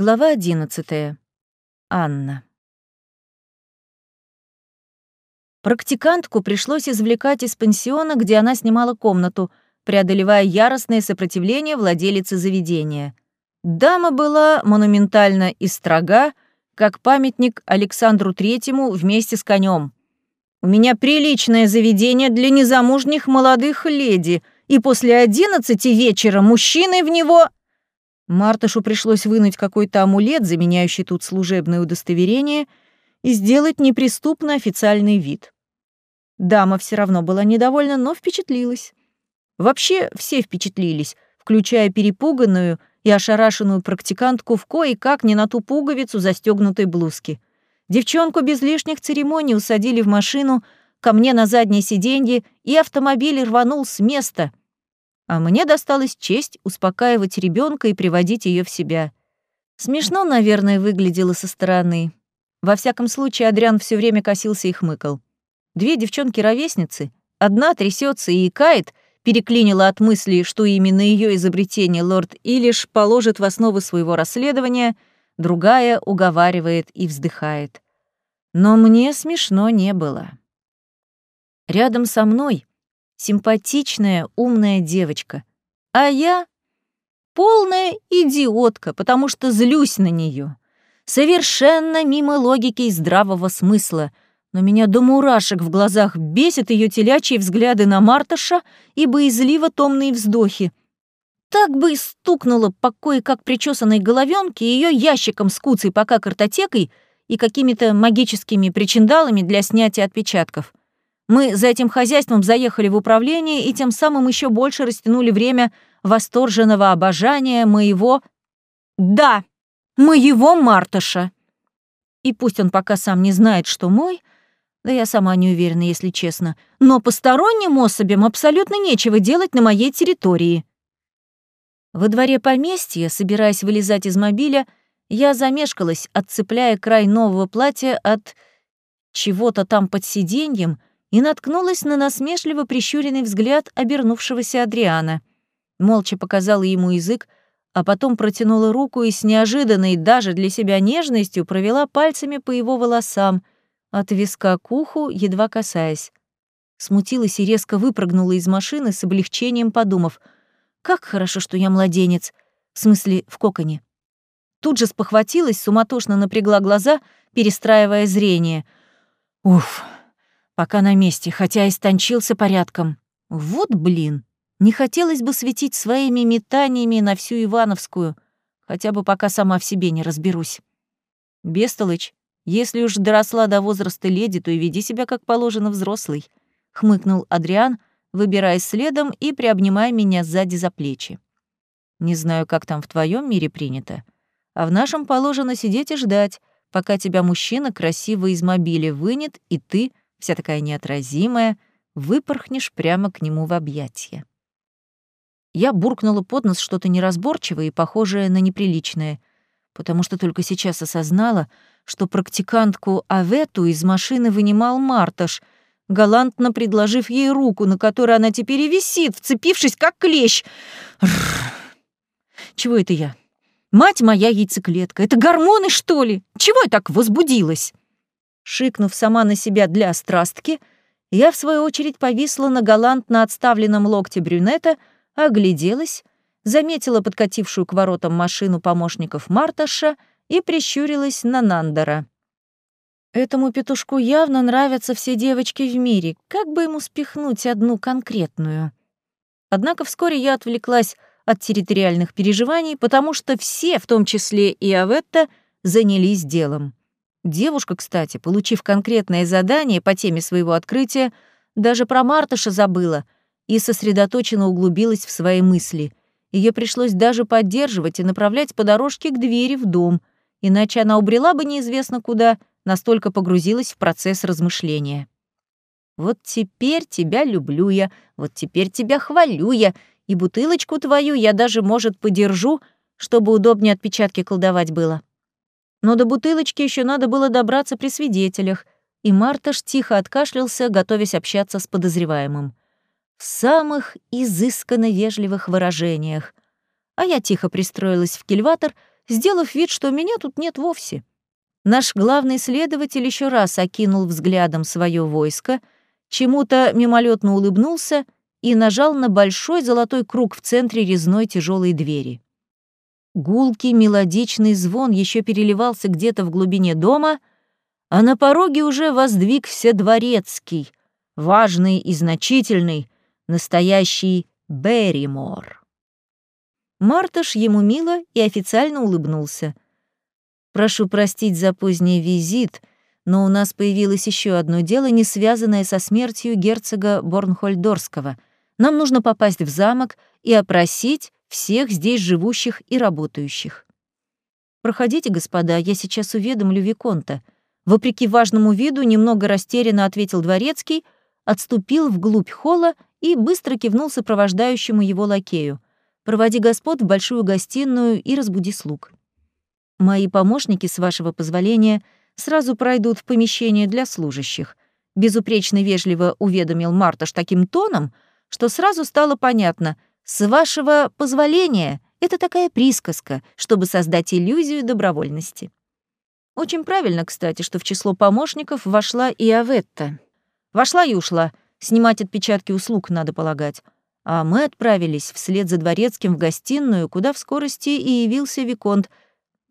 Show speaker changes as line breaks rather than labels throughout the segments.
Глава 11. Анна. Практикантку пришлось извлекать из пансиона, где она снимала комнату, преодолевая яростное сопротивление владелицы заведения. Дама была монументально и строга, как памятник Александру Третьему вместе с конем. «У меня приличное заведение для незамужних молодых леди, и после одиннадцати вечера мужчины в него...» Мартышу пришлось вынуть какой-то амулет, заменяющий тут служебное удостоверение, и сделать неприступно официальный вид. Дама все равно была недовольна, но впечатлилась. Вообще все впечатлились, включая перепуганную и ошарашенную практикантку в кое-как не на ту пуговицу застегнутой блузки. Девчонку без лишних церемоний усадили в машину, ко мне на заднее сиденье, и автомобиль рванул с места, а мне досталась честь успокаивать ребенка и приводить ее в себя. Смешно, наверное, выглядело со стороны. Во всяком случае, Адриан все время косился и хмыкал. Две девчонки-ровесницы, одна трясется и икает, переклинила от мысли, что именно ее изобретение лорд Илиш положит в основу своего расследования, другая уговаривает и вздыхает. Но мне смешно не было. Рядом со мной симпатичная, умная девочка. А я полная идиотка, потому что злюсь на нее. Совершенно мимо логики и здравого смысла. Но меня до мурашек в глазах бесит ее телячьи взгляды на Марташа и боязливо томные вздохи. Так бы и стукнула по кое-как причесанной головенке ее ящиком с куцей пока картотекой и какими-то магическими причиндалами для снятия отпечатков. Мы за этим хозяйством заехали в управление и тем самым еще больше растянули время восторженного обожания моего... Да, моего Мартыша. И пусть он пока сам не знает, что мой, да я сама не уверена, если честно, но посторонним особям абсолютно нечего делать на моей территории. Во дворе поместья, собираясь вылезать из мобиля, я замешкалась, отцепляя край нового платья от чего-то там под сиденьем, и наткнулась на насмешливо прищуренный взгляд обернувшегося Адриана. Молча показала ему язык, а потом протянула руку и с неожиданной даже для себя нежностью провела пальцами по его волосам, от виска к уху, едва касаясь. Смутилась и резко выпрыгнула из машины с облегчением, подумав, «Как хорошо, что я младенец, в смысле, в коконе». Тут же спохватилась, суматошно напрягла глаза, перестраивая зрение. «Уф, Пока на месте, хотя истончился порядком. Вот блин, не хотелось бы светить своими метаниями на всю Ивановскую, хотя бы пока сама в себе не разберусь. Бестолыч, если уж доросла до возраста леди, то и веди себя как положено взрослый, хмыкнул Адриан, выбираясь следом и приобнимая меня сзади за плечи. Не знаю, как там в твоем мире принято, а в нашем положено сидеть и ждать, пока тебя мужчина красиво из мобиля вынет, и ты — вся такая неотразимая, выпорхнешь прямо к нему в объятия. Я буркнула под нос что-то неразборчивое и похожее на неприличное, потому что только сейчас осознала, что практикантку Авету из машины вынимал Марташ, галантно предложив ей руку, на которой она теперь и висит, вцепившись как клещ. Рррр. Чего это я? Мать моя яйцеклетка, это гормоны, что ли? Чего я так возбудилась? Шикнув сама на себя для страстки, я, в свою очередь, повисла на галантно отставленном локте брюнета, огляделась, заметила подкатившую к воротам машину помощников Марташа и прищурилась на Нандера. Этому петушку явно нравятся все девочки в мире, как бы ему спихнуть одну конкретную. Однако вскоре я отвлеклась от территориальных переживаний, потому что все, в том числе и Аветта, занялись делом. Девушка, кстати, получив конкретное задание по теме своего открытия, даже про Мартыша забыла и сосредоточенно углубилась в свои мысли. Ее пришлось даже поддерживать и направлять по дорожке к двери в дом, иначе она убрела бы неизвестно куда, настолько погрузилась в процесс размышления. «Вот теперь тебя люблю я, вот теперь тебя хвалю я, и бутылочку твою я даже, может, подержу, чтобы удобнее отпечатки колдовать было». Но до бутылочки еще надо было добраться при свидетелях, и Марташ тихо откашлялся, готовясь общаться с подозреваемым. В самых изысканно вежливых выражениях. А я тихо пристроилась в кильватор, сделав вид, что меня тут нет вовсе. Наш главный следователь еще раз окинул взглядом свое войско, чему-то мимолетно улыбнулся и нажал на большой золотой круг в центре резной тяжелой двери. Гулкий мелодичный звон еще переливался где-то в глубине дома, а на пороге уже воздвигся дворецкий, важный и значительный, настоящий Берримор. Мартыш ему мило и официально улыбнулся. «Прошу простить за поздний визит, но у нас появилось еще одно дело, не связанное со смертью герцога Борнхольдорского. Нам нужно попасть в замок и опросить всех здесь живущих и работающих. Проходите, господа, я сейчас уведомлю Виконта. Вопреки важному виду, немного растерянно ответил дворецкий, отступил вглубь холла и быстро кивнул сопровождающему его лакею. Проводи господ в большую гостиную и разбуди слуг. Мои помощники, с вашего позволения, сразу пройдут в помещение для служащих. Безупречно вежливо уведомил Марташ таким тоном, что сразу стало понятно, с вашего позволения, это такая присказка, чтобы создать иллюзию добровольности. Очень правильно, кстати, что в число помощников вошла и Аветта. Вошла и ушла. Снимать отпечатки услуг, надо полагать а мы отправились вслед за дворецким в гостиную, куда в скорости и явился Виконт.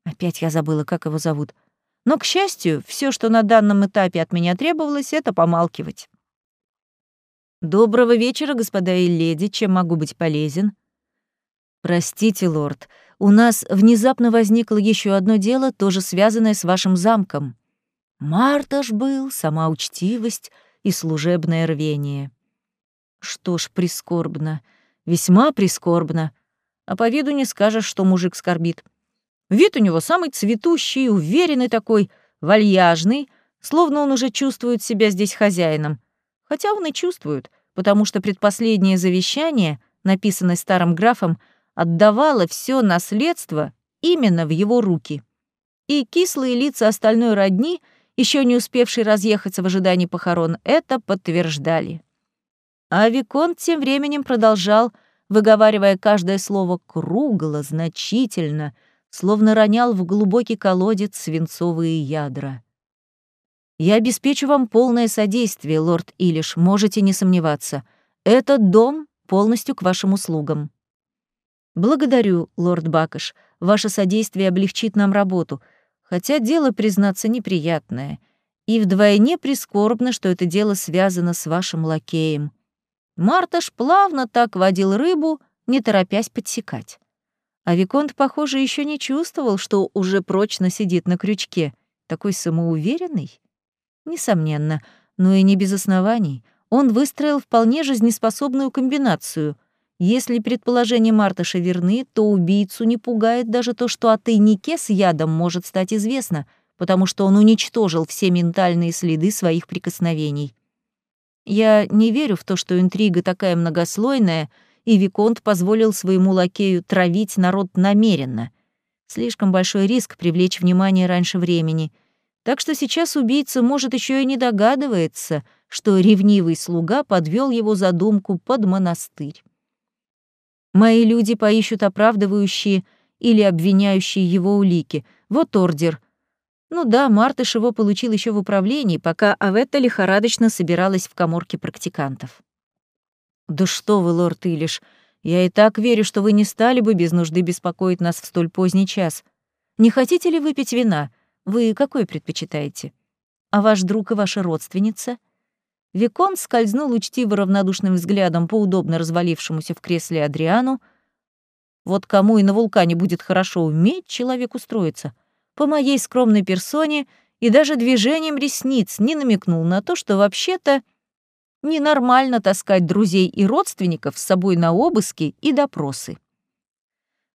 Опять я забыла, как его зовут. Но, к счастью, все, что на данном этапе от меня требовалось, это помалкивать. «Доброго вечера, господа и леди. Чем могу быть полезен?» «Простите, лорд, у нас внезапно возникло еще одно дело, тоже связанное с вашим замком. Марташ был, сама учтивость и служебное рвение». Что ж, прискорбно, весьма прискорбно. А по виду не скажешь, что мужик скорбит. Вид у него самый цветущий, уверенный такой, вальяжный, словно он уже чувствует себя здесь хозяином. Хотя он и чувствует, потому что предпоследнее завещание, написанное старым графом, отдавало все наследство именно в его руки. И кислые лица остальной родни, еще не успевшие разъехаться в ожидании похорон, это подтверждали. А Виконт тем временем продолжал, выговаривая каждое слово кругло, значительно, словно ронял в глубокий колодец свинцовые ядра. «Я обеспечу вам полное содействие, лорд Илиш, можете не сомневаться. Этот дом полностью к вашим услугам». «Благодарю, лорд Бакаш. Ваше содействие облегчит нам работу, хотя дело, признаться, неприятное. И вдвойне прискорбно, что это дело связано с вашим лакеем. Марташ плавно так водил рыбу, не торопясь подсекать. А Виконт, похоже, еще не чувствовал, что уже прочно сидит на крючке. Такой самоуверенный? Несомненно, но и не без оснований. Он выстроил вполне жизнеспособную комбинацию. Если предположения Марташа верны, то убийцу не пугает даже то, что о тайнике с ядом может стать известно, потому что он уничтожил все ментальные следы своих прикосновений. Я не верю в то, что интрига такая многослойная, и Виконт позволил своему лакею травить народ намеренно. Слишком большой риск привлечь внимание раньше времени. Так что сейчас убийца, может, еще и не догадывается, что ревнивый слуга подвел его задумку под монастырь. Мои люди поищут оправдывающие или обвиняющие его улики. Вот ордер — ну да, Мартыш его получил еще в управлении, пока Аветта лихорадочно собиралась в коморке практикантов. «Да что вы, лорд Илиш, я и так верю, что вы не стали бы без нужды беспокоить нас в столь поздний час. Не хотите ли выпить вина? Вы какой предпочитаете? А ваш друг и ваша родственница?» Викон скользнул учтиво равнодушным взглядом по удобно развалившемуся в кресле Адриану. Вот кому и на вулкане будет хорошо уметь человек устроиться — по моей скромной персоне и даже движением ресниц не намекнул на то, что вообще-то ненормально таскать друзей и родственников с собой на обыски и допросы.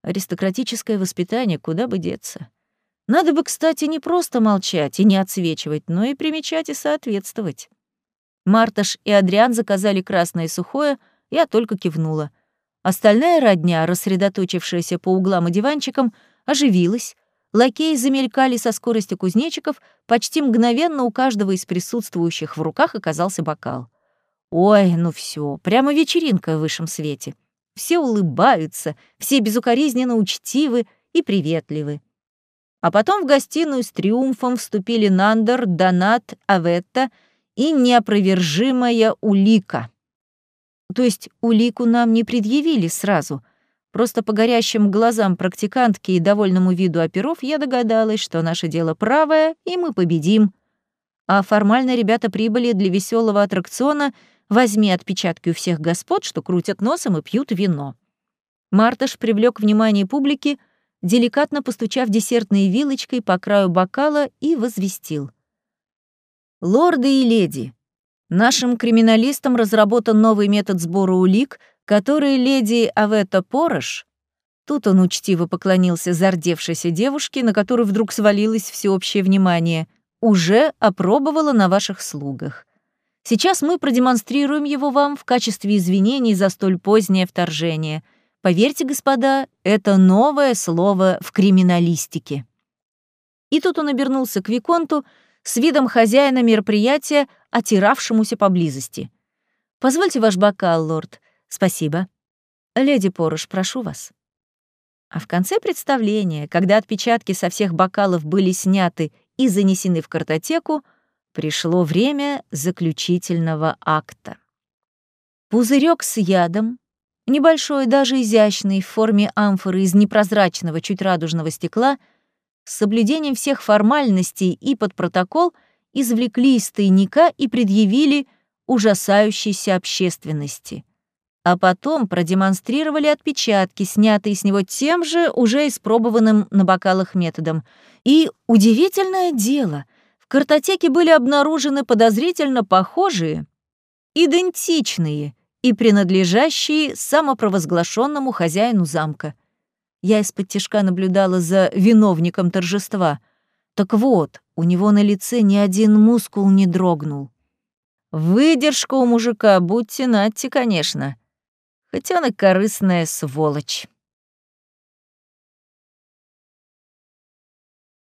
Аристократическое воспитание, куда бы деться. Надо бы, кстати, не просто молчать и не отсвечивать, но и примечать и соответствовать. Марташ и Адриан заказали красное и сухое, я только кивнула. Остальная родня, рассредоточившаяся по углам и диванчикам, оживилась, Лакеи замелькали со скоростью кузнечиков, почти мгновенно у каждого из присутствующих в руках оказался бокал. Ой, ну все, прямо вечеринка в высшем свете. Все улыбаются, все безукоризненно учтивы и приветливы. А потом в гостиную с триумфом вступили Нандер, Донат, Аветта и неопровержимая улика. То есть улику нам не предъявили сразу. Просто по горящим глазам практикантки и довольному виду оперов я догадалась, что наше дело правое, и мы победим. А формально ребята прибыли для веселого аттракциона «Возьми отпечатки у всех господ, что крутят носом и пьют вино». Мартыш привлек внимание публики — деликатно постучав десертной вилочкой по краю бокала и возвестил. «Лорды и леди, нашим криминалистам разработан новый метод сбора улик, который леди Авета Порош Тут он учтиво поклонился зардевшейся девушке, на которую вдруг свалилось всеобщее внимание. «Уже опробовала на ваших слугах. Сейчас мы продемонстрируем его вам в качестве извинений за столь позднее вторжение. Поверьте, господа, это новое слово в криминалистике. И тут он обернулся к Виконту с видом хозяина мероприятия, отиравшемуся поблизости. «Позвольте ваш бокал, лорд. Спасибо. Леди Порош, прошу вас». А в конце представления, когда отпечатки со всех бокалов были сняты и занесены в картотеку, пришло время заключительного акта. Пузырек с ядом, Небольшой, даже изящный, в форме амфоры из непрозрачного, чуть радужного стекла, с соблюдением всех формальностей и под протокол извлекли из тайника и предъявили ужасающейся общественности. А потом продемонстрировали отпечатки, снятые с него тем же, уже испробованным на бокалах методом. И удивительное дело, в картотеке были обнаружены подозрительно похожие, идентичные — и принадлежащие самопровозглашенному хозяину замка. Я из-под тишка наблюдала за виновником торжества. Так вот, у него на лице ни один мускул не дрогнул. Выдержка у мужика, будьте натти, конечно. Хотя он и корыстная сволочь.